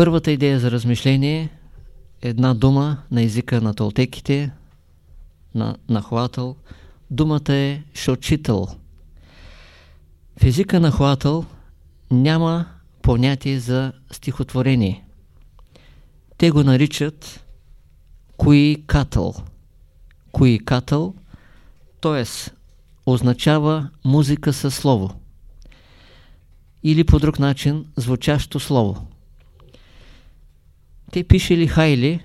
Първата идея за размишление е една дума на езика на толтеките, на нахватъл. Думата е шочител. В езика на хватъл няма понятие за стихотворение. Те го наричат кои катъл. Кои катъл, т.е. означава музика със слово. Или по друг начин звучащо слово. Те пишели хайли,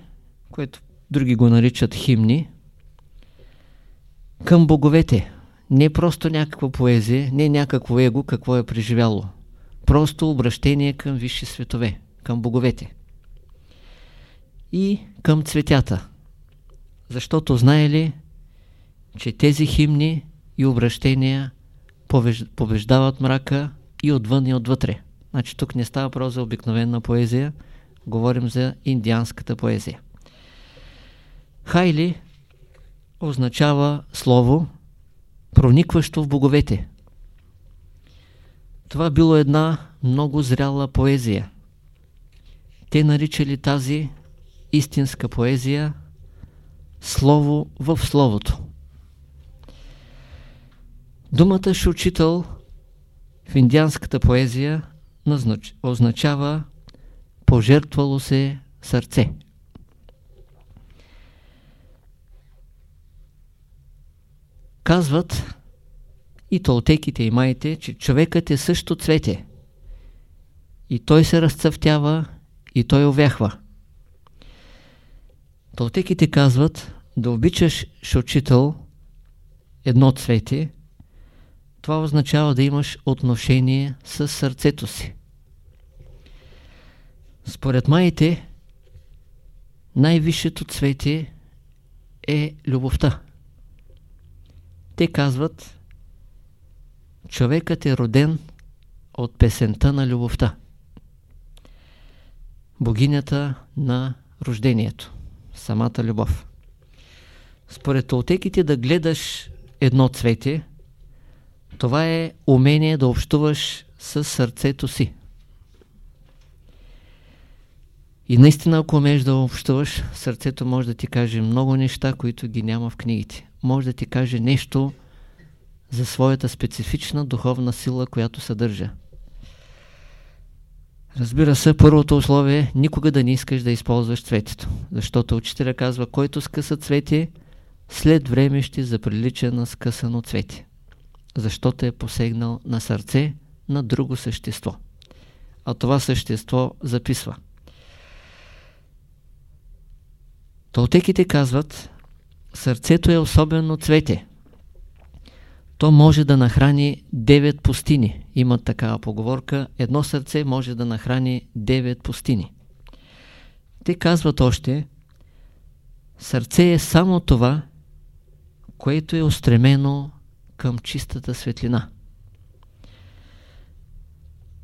което други го наричат химни, към боговете. Не просто някаква поезия, не някакво его, какво е преживяло. Просто обращение към висши светове, към боговете. И към цветята. Защото знаели, че тези химни и обращения побеждават мрака и отвън и отвътре. Значи тук не става просто за обикновена поезия, говорим за индианската поезия. Хайли означава слово, проникващо в боговете. Това било една много зряла поезия. Те наричали тази истинска поезия слово в словото. Думата шучител в индианската поезия означава пожертвало се сърце. Казват и толтеките и майите, че човекът е също цвете. И той се разцъфтява, и той овяхва. Толтеките казват, да обичаш шочител едно цвете, това означава да имаш отношение с сърцето си. Според майите, най-висшето цвете е любовта. Те казват, човекът е роден от песента на любовта. Богинята на рождението. Самата любов. Според толтеките да гледаш едно цвете, това е умение да общуваш с сърцето си. И наистина, ако умееш да общуваш, сърцето може да ти каже много неща, които ги няма в книгите. Може да ти каже нещо за своята специфична духовна сила, която съдържа. Разбира се, първото условие е никога да не искаш да използваш цветето. Защото учителя казва, който скъса цвете, след време ще заприлича на скъсано цвете. Защото е посегнал на сърце на друго същество. А това същество записва. Толтеките казват, сърцето е особено цвете. То може да нахрани 9 пустини. Има такава поговорка. Едно сърце може да нахрани 9 пустини. Те казват още, сърце е само това, което е устремено към чистата светлина.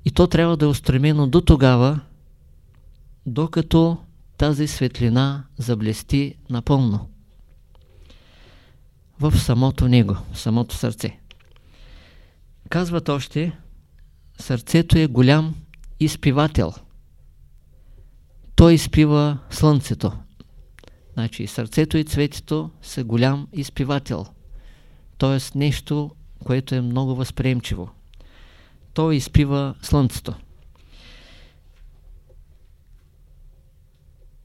И то трябва да е устремено до тогава, докато тази светлина заблести напълно в самото него, в самото сърце. Казват още, сърцето е голям изпивател. Той изпива слънцето. Значи сърцето и цветето са голям изпивател. Тоест нещо, което е много възприемчиво. Той изпива слънцето.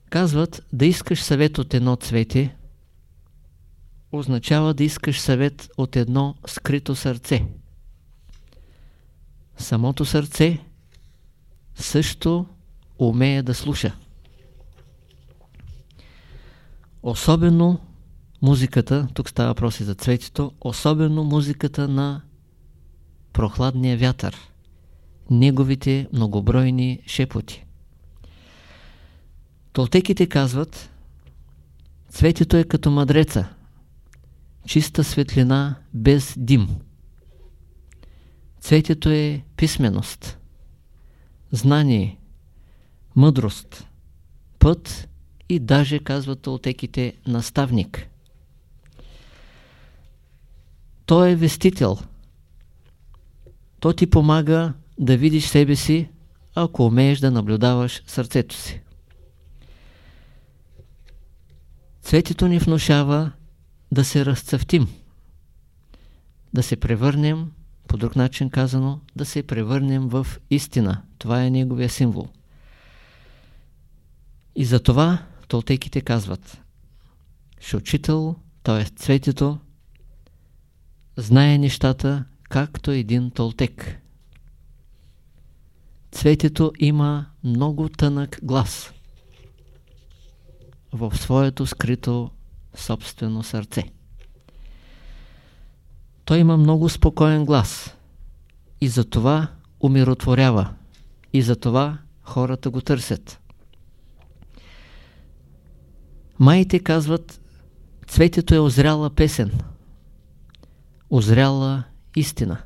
Казват, да искаш съвет от едно цвете, означава да искаш съвет от едно скрито сърце. Самото сърце също умее да слуша. Особено музиката, тук става въпроси за цветето, особено музиката на прохладния вятър, неговите многобройни шепоти. Толтеките казват, цветето е като мадреца, чиста светлина без дим. Цветето е писменост, знание, мъдрост, път и даже, казват толтеките, наставник. Той е вестител. То ти помага да видиш себе си, ако умееш да наблюдаваш сърцето си. Цветето ни внушава да се разцъфтим, да се превърнем, по друг начин казано, да се превърнем в истина. Това е неговия символ. И за това толтеките казват Шучител, т.е. цветето, знае нещата, както един толтек. Цветето има много тънък глас в своето скрито собствено сърце. Той има много спокоен глас и затова умиротворява и затова хората го търсят. Майите казват, цветето е озряла песен, озряла истина.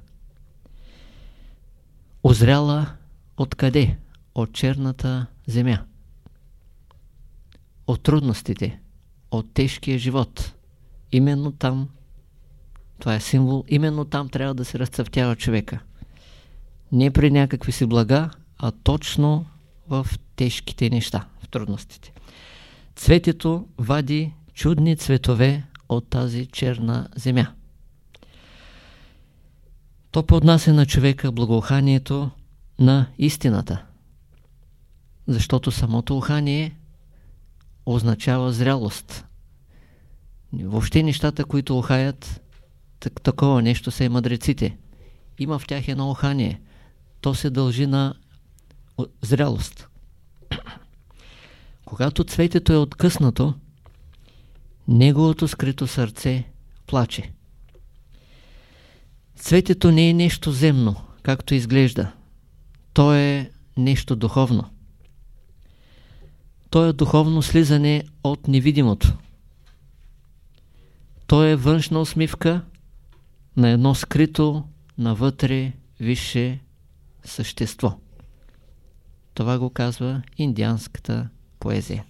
Озряла откъде? От черната земя. От трудностите, от тежкия живот. Именно там, това е символ, именно там трябва да се разцъфтява човека. Не при някакви си блага, а точно в тежките неща, в трудностите. Цветето вади чудни цветове от тази черна земя. То поднася на човека благоуханието на истината. Защото самото ухание означава зрялост. Въобще нещата, които ухаят, так, такова нещо са и мъдреците. Има в тях едно ухание. То се дължи на зрялост. Когато цветето е откъснато, неговото скрито сърце плаче. Цветето не е нещо земно, както изглежда. То е нещо духовно. То е духовно слизане от невидимото. То е външна усмивка на едно скрито навътре висше същество. Това го казва индианската поезия.